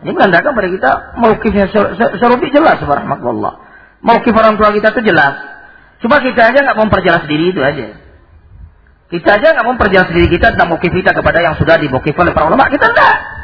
Ini menandakan pada kita maukifnya serupi jelas subhanallah. Maukif orang tua kita itu jelas. Cuma kita aja nggak memperjelas diri itu aja. Kita aja nggak memperjelas diri kita tentang maukif kita kepada yang sudah dimukif oleh para ulama. Kita enggak.